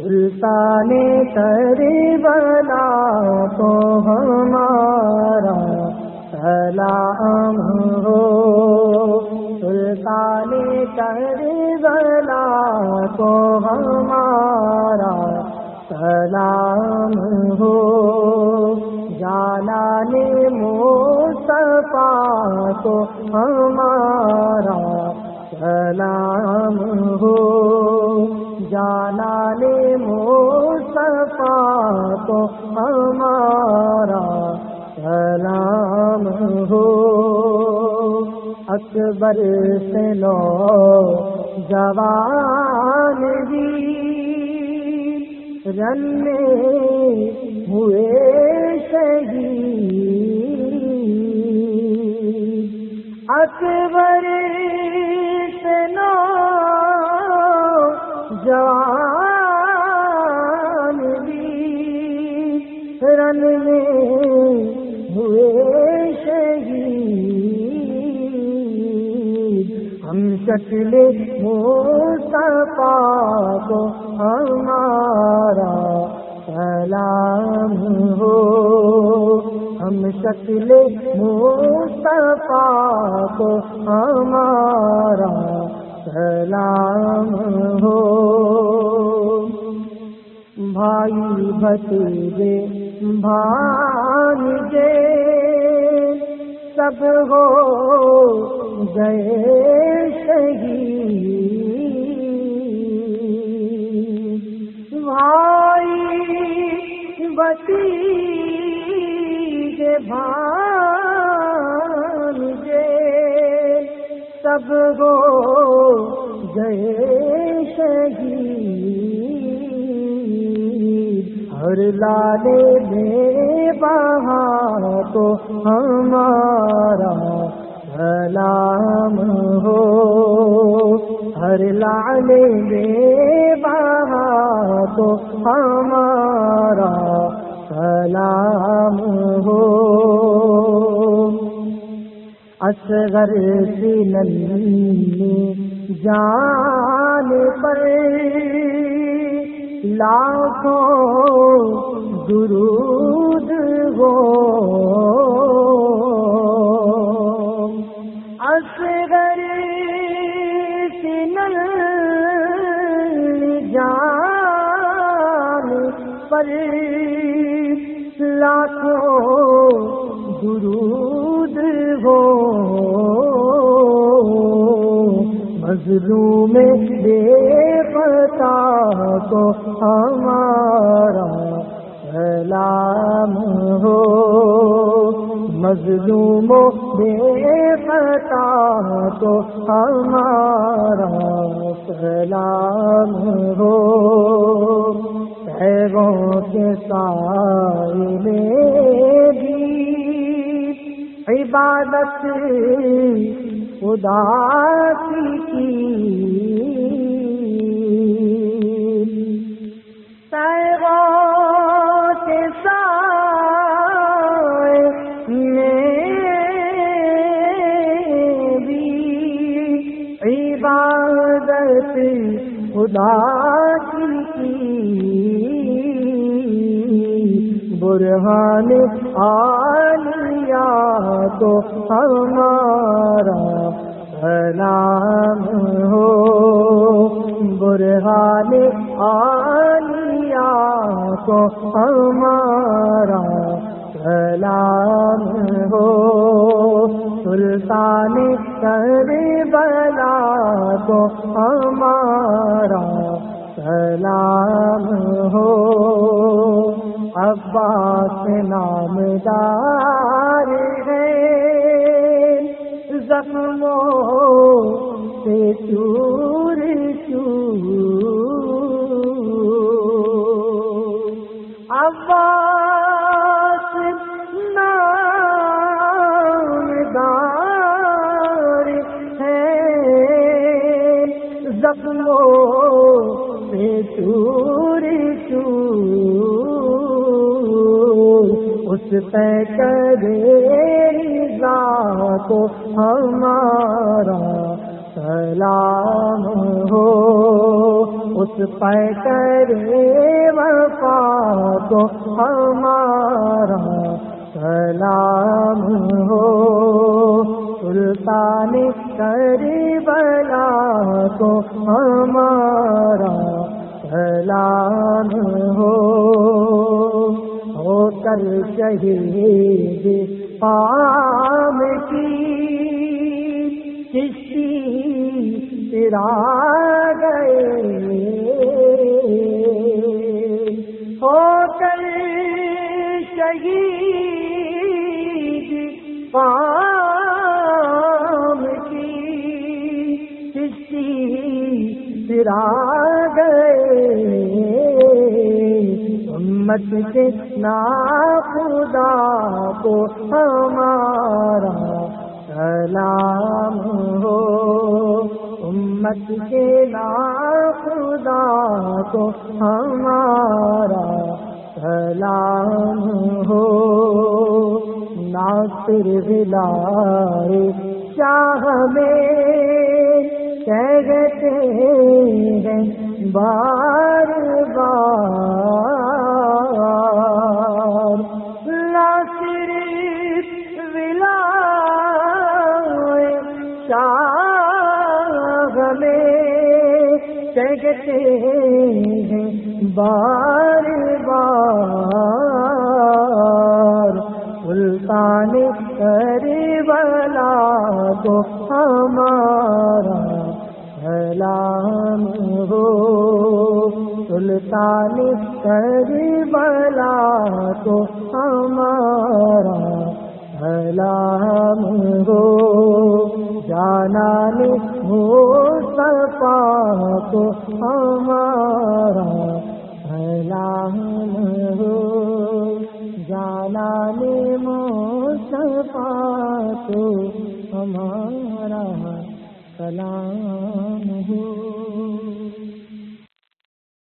سلطان کر بلا تو ہمارا سلام ہو۔ سلطان کر بلا تو ہمارا سلام ہو۔ جانا مصطفیٰ تو ہمارا سلام ہو۔ جانا مصطفیٰ تو ہمارا سلام ہو۔ اکبر سے لو جوان جی۔ بھی رن ہوئے شہید۔ اکبر سنو جان بھی رن میں ہوئے شہید۔ ہم شکل مصطفیٰ کو ہمارا سلام ہو۔ ہم شکل مصطفیٰ کو ہمارا سلام ہو۔ بھائی بھتیجے بھانجے سب ہو گئے شہید۔ بھان سب ہو گئے شہید ہر لالے میں بہا تو ہمارا سلام ہو۔ ہر لالے میں بہا تو ہمارا سلام ہو۔ اصغر ننی جان پر لاکھوں درود ہو۔ اصغر سنن جان پر لاکھوں درود ہو۔ مظلوم بے پتا کو ہمارا سلام ہو۔ مظلوم بے پتا کو ہمارا سلام ہو۔ پیروں کے سائے میں بھی عبادت خدا کی پیروں کے سائے عبادت خدا برہان آلیا تو ہمارا سلام ہو۔ برہان آلیا تو ہمارا سلام ہو۔ سلطان کر بلا تو ہمارا عباس نام دار ہے۔ زخموں سے چور چور عباس پہ کرے کو ہمارا سلام ہو۔ اس پہ کرے کو ہمارا سلام ہو۔ سلطان کری بلا کو ہمارا سلام ہو۔ کر شہید پام کی گئے ہو کر شہید پام کی کسی سرا امت کے خدا کو ہمارا سلام ہو۔ امت کے نا خدا کو ہمارا سلام ہو۔ ناصر بلائے چاہ میں کہتے ہیں، بار بار کہتے ہیں بار بار۔ سلطان کرے والا تو ہمارا سلام ہو۔ سلطان کرے والا تو ہمارا سلام ہو۔ کو